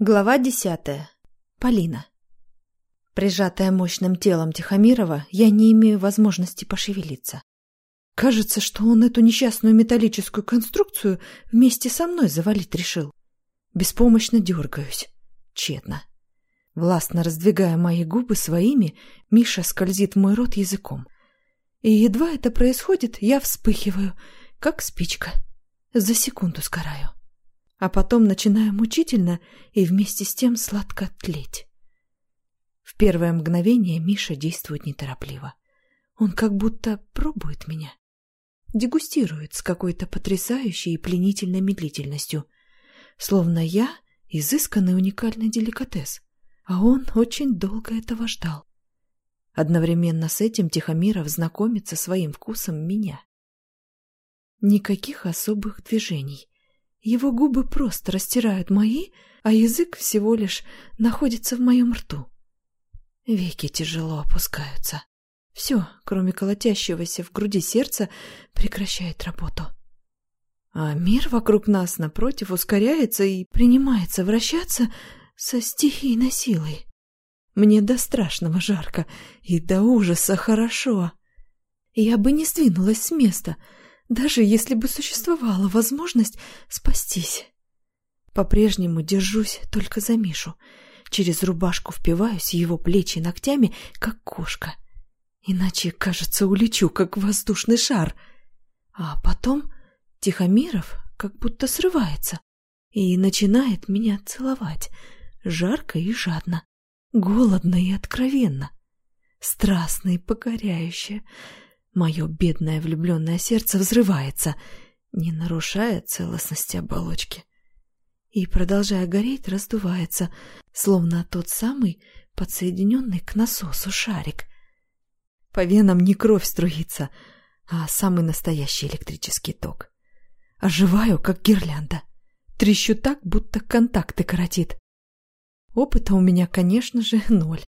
Глава десятая. Полина. Прижатая мощным телом Тихомирова, я не имею возможности пошевелиться. Кажется, что он эту несчастную металлическую конструкцию вместе со мной завалить решил. Беспомощно дергаюсь. Тщетно. Властно раздвигая мои губы своими, Миша скользит мой рот языком. И едва это происходит, я вспыхиваю, как спичка. За секунду сгораю. А потом начинаю мучительно и вместе с тем сладко тлеть. В первое мгновение Миша действует неторопливо. Он как будто пробует меня. Дегустирует с какой-то потрясающей и пленительной медлительностью. Словно я — изысканный уникальный деликатес, а он очень долго этого ждал. Одновременно с этим Тихомиров знакомится своим вкусом меня. Никаких особых движений. Его губы просто растирают мои, а язык всего лишь находится в моем рту. Веки тяжело опускаются. Все, кроме колотящегося в груди сердца, прекращает работу. А мир вокруг нас, напротив, ускоряется и принимается вращаться со стихийной силой. Мне до страшного жарко и до ужаса хорошо. Я бы не сдвинулась с места, даже если бы существовала возможность спастись. По-прежнему держусь только за Мишу. Через рубашку впиваюсь его плечи ногтями, как кошка. Иначе, кажется, улечу, как воздушный шар. А потом Тихомиров как будто срывается и начинает меня целовать, жарко и жадно. Голодно и откровенно. Страстно и покоряюще. Мое бедное влюбленное сердце взрывается, не нарушая целостности оболочки. И, продолжая гореть, раздувается, словно тот самый подсоединенный к насосу шарик. По венам не кровь струится, а самый настоящий электрический ток. Оживаю, как гирлянда. Трещу так, будто контакты коротит. Опыта у меня, конечно же, ноль.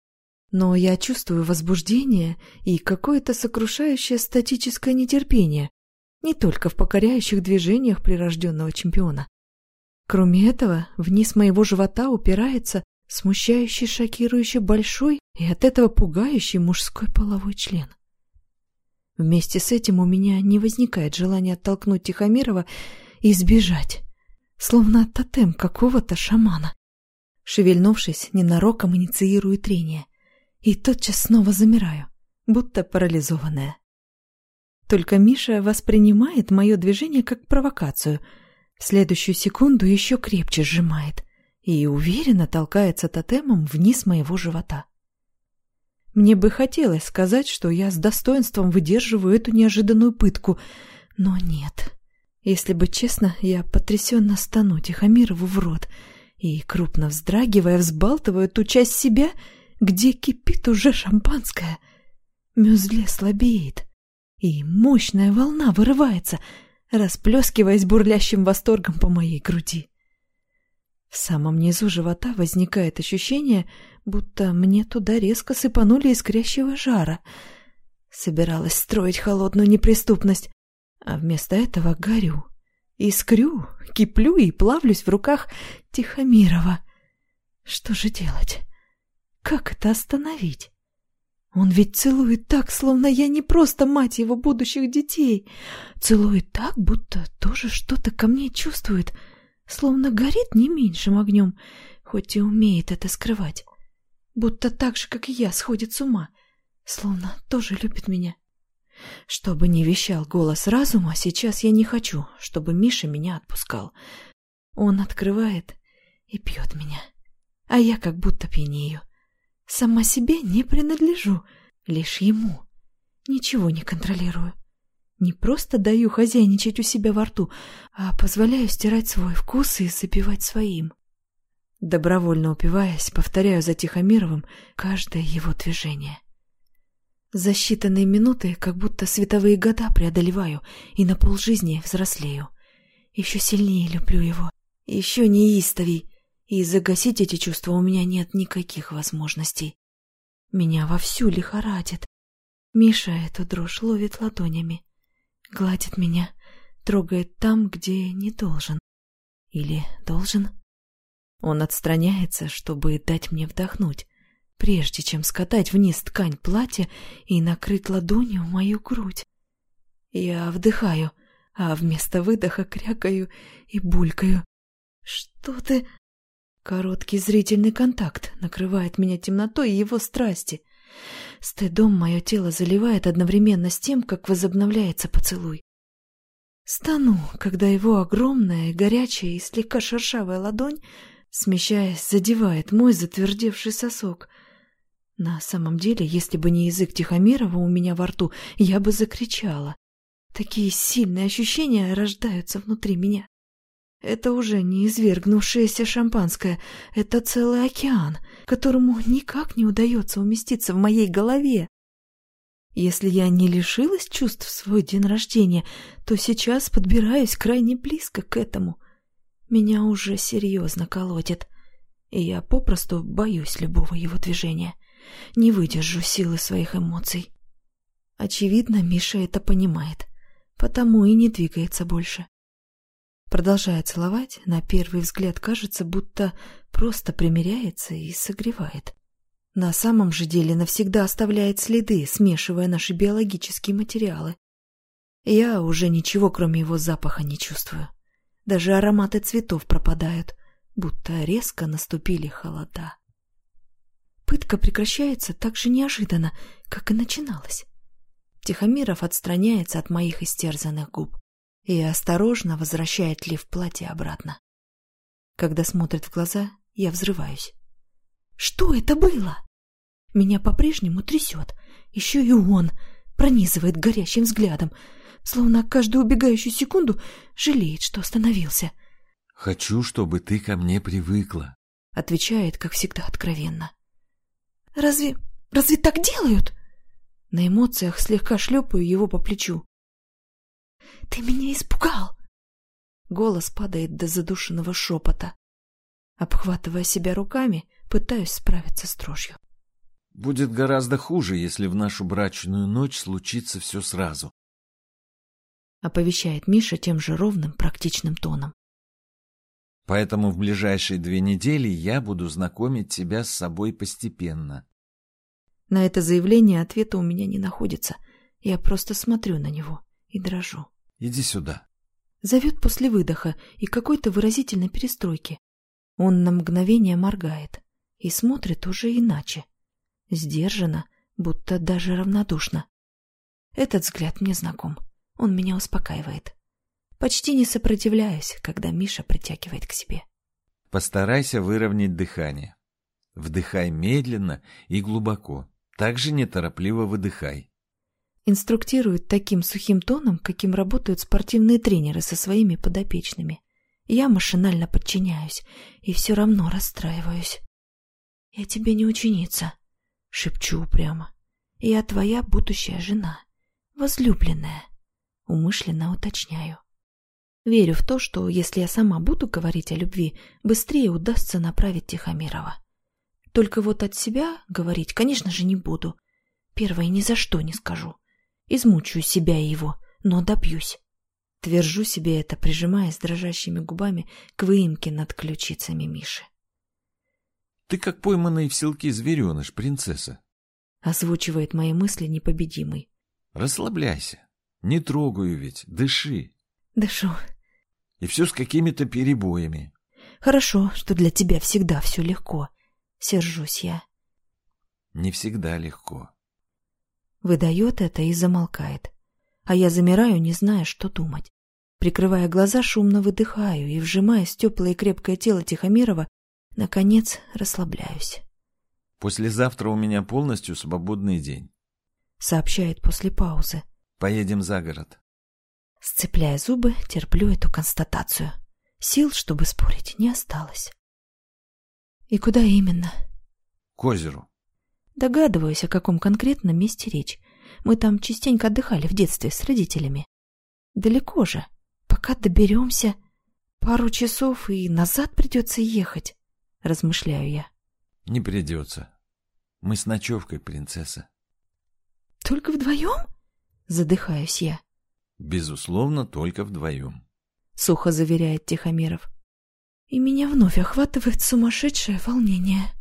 Но я чувствую возбуждение и какое-то сокрушающее статическое нетерпение, не только в покоряющих движениях прирожденного чемпиона. Кроме этого, вниз моего живота упирается смущающий, шокирующий большой и от этого пугающий мужской половой член. Вместе с этим у меня не возникает желания оттолкнуть Тихомирова и сбежать, словно тотем какого-то шамана. Шевельнувшись, ненароком инициирую трение. И тотчас снова замираю, будто парализованная. Только Миша воспринимает мое движение как провокацию. В следующую секунду еще крепче сжимает и уверенно толкается тотемом вниз моего живота. Мне бы хотелось сказать, что я с достоинством выдерживаю эту неожиданную пытку, но нет. Если быть честно, я потрясенно стану Тихомирову в рот — и, крупно вздрагивая, взбалтываю ту часть себя, где кипит уже шампанское. Мюзле слабеет, и мощная волна вырывается, расплескиваясь бурлящим восторгом по моей груди. В самом низу живота возникает ощущение, будто мне туда резко сыпанули искрящего жара. Собиралась строить холодную неприступность, а вместо этого горю. Искрю, киплю и плавлюсь в руках Тихомирова. Что же делать? Как это остановить? Он ведь целует так, словно я не просто мать его будущих детей. Целует так, будто тоже что-то ко мне чувствует, словно горит не меньшим огнем, хоть и умеет это скрывать. Будто так же, как и я, сходит с ума, словно тоже любит меня. Чтобы не вещал голос разума, сейчас я не хочу, чтобы Миша меня отпускал. Он открывает и пьет меня, а я как будто пьянею. Сама себе не принадлежу, лишь ему. Ничего не контролирую. Не просто даю хозяйничать у себя во рту, а позволяю стирать свой вкус и запивать своим. Добровольно упиваясь, повторяю за Тихомировым каждое его движение. За считанные минуты, как будто световые года преодолеваю и на полжизни взрослею. Еще сильнее люблю его, еще неистовей, и загасить эти чувства у меня нет никаких возможностей. Меня вовсю лихорадит. Миша эту дрожь ловит ладонями, гладит меня, трогает там, где не должен. Или должен? Он отстраняется, чтобы дать мне вдохнуть, прежде чем скатать вниз ткань платья и накрыть ладонью мою грудь. Я вдыхаю, а вместо выдоха крякаю и булькаю. «Что ты...» Короткий зрительный контакт накрывает меня темнотой и его страсти. Стыдом мое тело заливает одновременно с тем, как возобновляется поцелуй. Стану, когда его огромная, горячая и слегка шершавая ладонь, смещаясь, задевает мой затвердевший сосок. На самом деле, если бы не язык Тихомирова у меня во рту, я бы закричала. Такие сильные ощущения рождаются внутри меня. Это уже не извергнувшееся шампанское, это целый океан, которому никак не удается уместиться в моей голове. Если я не лишилась чувств в свой день рождения, то сейчас подбираюсь крайне близко к этому. Меня уже серьезно колотит, и я попросту боюсь любого его движения. Не выдержу силы своих эмоций. Очевидно, Миша это понимает, потому и не двигается больше. Продолжая целовать, на первый взгляд кажется, будто просто примиряется и согревает. На самом же деле навсегда оставляет следы, смешивая наши биологические материалы. Я уже ничего, кроме его запаха, не чувствую. Даже ароматы цветов пропадают, будто резко наступили холода. Пытка прекращается так же неожиданно, как и начиналась. Тихомиров отстраняется от моих истерзанных губ и осторожно возвращает лиф платья обратно. Когда смотрит в глаза, я взрываюсь. Что это было? Меня по-прежнему трясет. Еще и он пронизывает горящим взглядом, словно каждую убегающую секунду жалеет, что остановился. «Хочу, чтобы ты ко мне привыкла», — отвечает, как всегда, откровенно. «Разве... разве так делают?» На эмоциях слегка шлепаю его по плечу. «Ты меня испугал!» Голос падает до задушенного шепота. Обхватывая себя руками, пытаюсь справиться с дрожью. «Будет гораздо хуже, если в нашу брачную ночь случится все сразу», оповещает Миша тем же ровным, практичным тоном. «Поэтому в ближайшие две недели я буду знакомить тебя с собой постепенно». На это заявление ответа у меня не находится. Я просто смотрю на него и дрожу. Иди сюда. Зовет после выдоха и какой-то выразительной перестройки. Он на мгновение моргает и смотрит уже иначе. Сдержанно, будто даже равнодушно. Этот взгляд мне знаком. Он меня успокаивает. Почти не сопротивляюсь, когда Миша притягивает к себе. Постарайся выровнять дыхание. Вдыхай медленно и глубоко. Также неторопливо выдыхай инструктирует таким сухим тоном, каким работают спортивные тренеры со своими подопечными. Я машинально подчиняюсь и все равно расстраиваюсь. «Я тебе не ученица», — шепчу упрямо. «Я твоя будущая жена, возлюбленная», — умышленно уточняю. Верю в то, что если я сама буду говорить о любви, быстрее удастся направить Тихомирова. Только вот от себя говорить, конечно же, не буду. Первое ни за что не скажу. Измучаю себя и его, но добьюсь. Твержу себе это, прижимаясь дрожащими губами к выемке над ключицами Миши. «Ты как пойманный в селке звереныш, принцесса», — озвучивает мои мысли непобедимый. «Расслабляйся. Не трогаю ведь. Дыши». «Дышу». «И все с какими-то перебоями». «Хорошо, что для тебя всегда все легко. Сержусь я». «Не всегда легко», Выдает это и замолкает. А я замираю, не зная, что думать. Прикрывая глаза, шумно выдыхаю и, вжимаясь в теплое и крепкое тело Тихомирова, наконец расслабляюсь. «Послезавтра у меня полностью свободный день», — сообщает после паузы. «Поедем за город». Сцепляя зубы, терплю эту констатацию. Сил, чтобы спорить, не осталось. «И куда именно?» «К озеру». Догадываюсь, о каком конкретном месте речь. Мы там частенько отдыхали в детстве с родителями. Далеко же. Пока доберемся, пару часов и назад придется ехать, размышляю я. Не придется. Мы с ночевкой, принцесса. Только вдвоем? Задыхаюсь я. Безусловно, только вдвоем. Сухо заверяет Тихомиров. и меня вновь охватывает сумасшедшее волнение.